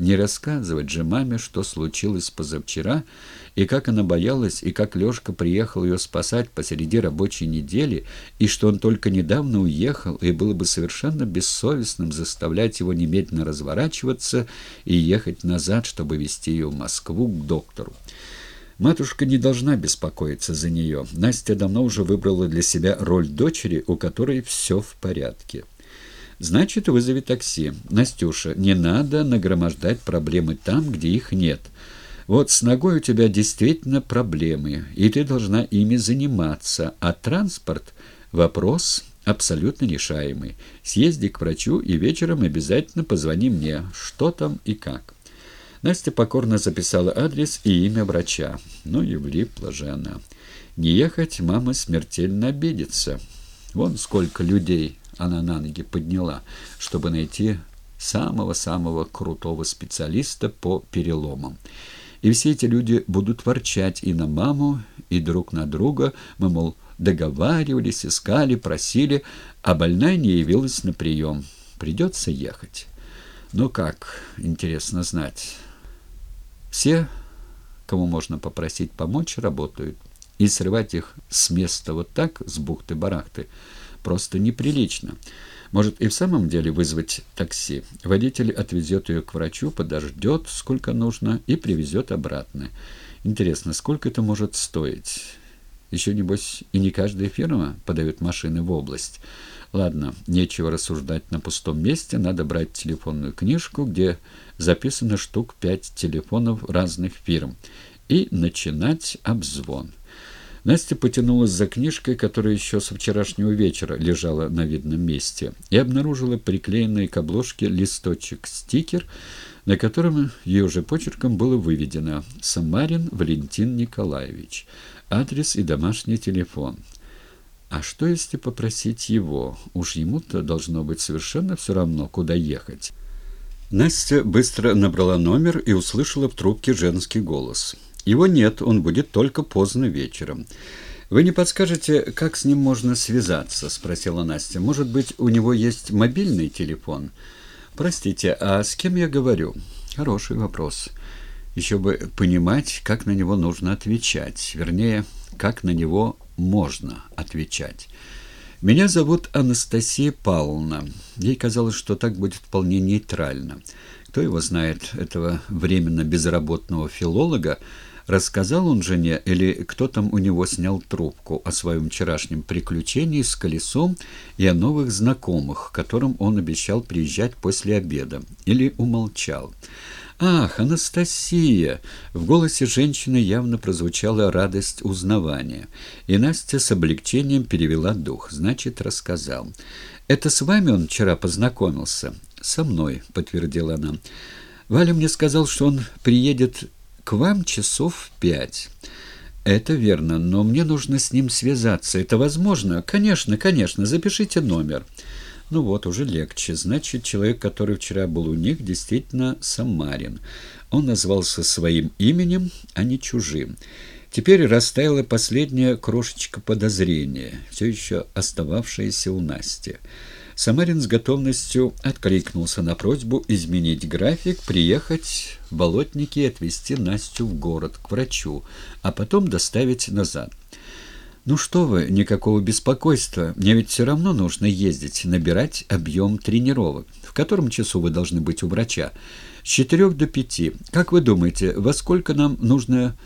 Не рассказывать же маме, что случилось позавчера, и как она боялась, и как Лёшка приехал ее спасать посреди рабочей недели, и что он только недавно уехал, и было бы совершенно бессовестным заставлять его немедленно разворачиваться и ехать назад, чтобы везти ее в Москву к доктору. Матушка не должна беспокоиться за нее. Настя давно уже выбрала для себя роль дочери, у которой все в порядке. Значит, вызови такси. Настюша, не надо нагромождать проблемы там, где их нет. Вот с ногой у тебя действительно проблемы, и ты должна ими заниматься, а транспорт — вопрос абсолютно решаемый. Съезди к врачу и вечером обязательно позвони мне, что там и как». Настя покорно записала адрес и имя врача. Ну и влипла же она. Не ехать мама смертельно обидится. Вон сколько людей она на ноги подняла, чтобы найти самого-самого крутого специалиста по переломам. И все эти люди будут ворчать и на маму, и друг на друга. Мы, мол, договаривались, искали, просили, а больная не явилась на прием. Придется ехать. Ну как, интересно знать... Все, кому можно попросить помочь, работают. И срывать их с места вот так, с бухты-барахты, просто неприлично. Может и в самом деле вызвать такси. Водитель отвезет ее к врачу, подождет, сколько нужно, и привезет обратно. Интересно, сколько это может стоить? Еще, небось, и не каждая фирма подает машины в область. Ладно, нечего рассуждать на пустом месте, надо брать телефонную книжку, где записано штук пять телефонов разных фирм, и начинать обзвон. Настя потянулась за книжкой, которая еще со вчерашнего вечера лежала на видном месте, и обнаружила приклеенный к обложке листочек-стикер, на котором ее же почерком было выведено «Самарин Валентин Николаевич», адрес и домашний телефон. А что, если попросить его? Уж ему-то должно быть совершенно все равно, куда ехать. Настя быстро набрала номер и услышала в трубке женский голос. «Его нет, он будет только поздно вечером». «Вы не подскажете, как с ним можно связаться?» – спросила Настя. «Может быть, у него есть мобильный телефон?» «Простите, а с кем я говорю?» «Хороший вопрос. Еще бы понимать, как на него нужно отвечать. Вернее, как на него можно отвечать. «Меня зовут Анастасия Павловна». Ей казалось, что так будет вполне нейтрально. Кто его знает, этого временно безработного филолога, рассказал он жене или кто там у него снял трубку о своем вчерашнем приключении с колесом и о новых знакомых, которым он обещал приезжать после обеда, или умолчал. «Ах, Анастасия!» В голосе женщины явно прозвучала радость узнавания. И Настя с облегчением перевела дух. Значит, рассказал. «Это с вами он вчера познакомился?» «Со мной», — подтвердила она. «Валя мне сказал, что он приедет к вам часов пять». «Это верно, но мне нужно с ним связаться. Это возможно?» «Конечно, конечно. Запишите номер». Ну вот, уже легче. Значит, человек, который вчера был у них, действительно Самарин. Он назвался своим именем, а не чужим. Теперь растаяла последняя крошечка подозрения, все еще остававшаяся у Насти. Самарин с готовностью откликнулся на просьбу изменить график, приехать в Болотники и отвезти Настю в город к врачу, а потом доставить назад. «Ну что вы, никакого беспокойства. Мне ведь все равно нужно ездить, набирать объем тренировок. В котором часу вы должны быть у врача?» «С четырех до пяти. Как вы думаете, во сколько нам нужно